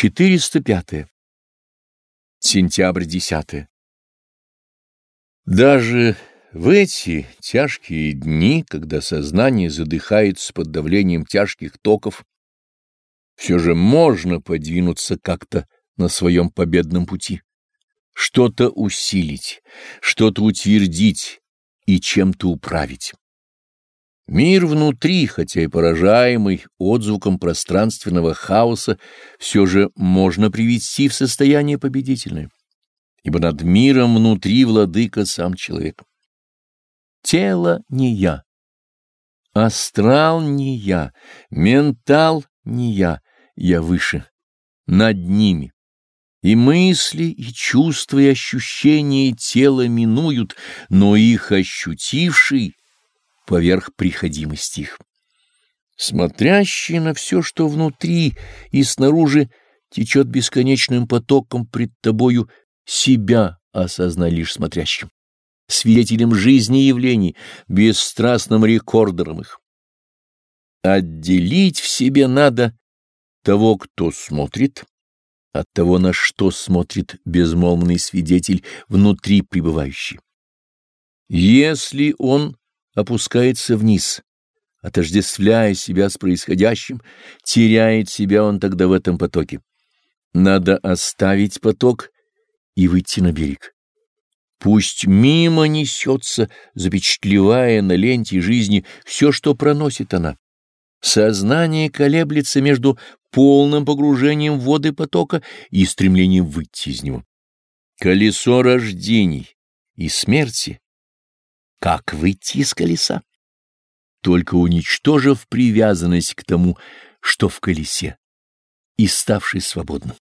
405. Сентябрь 10. Даже в эти тяжкие дни, когда сознание задыхается под давлением тяжких токов, все же можно подвинуться как-то на своем победном пути, что-то усилить, что-то утвердить и чем-то управить. Мир внутри, хотя и поражаемый отзвуком пространственного хаоса, все же можно привести в состояние победительное, ибо над миром внутри владыка сам человек. Тело не я, астрал не я, ментал не я, я выше, над ними. И мысли, и чувства, и ощущения тела минуют, но их ощутивший поверх приходимости их. Смотрящий на все, что внутри и снаружи течет бесконечным потоком пред тобою, себя осознай лишь смотрящим, свидетелем жизни явлений, бесстрастным рекордером их. Отделить в себе надо того, кто смотрит, от того, на что смотрит безмолвный свидетель внутри пребывающий. Если он опускается вниз, отождествляя себя с происходящим, теряет себя он тогда в этом потоке. Надо оставить поток и выйти на берег. Пусть мимо несется, запечатлевая на ленте жизни все, что проносит она. Сознание колеблется между полным погружением в воды потока и стремлением выйти из него. Колесо рождений и смерти как выйти из колеса? Только уничтожив привязанность к тому, что в колесе, и ставший свободным.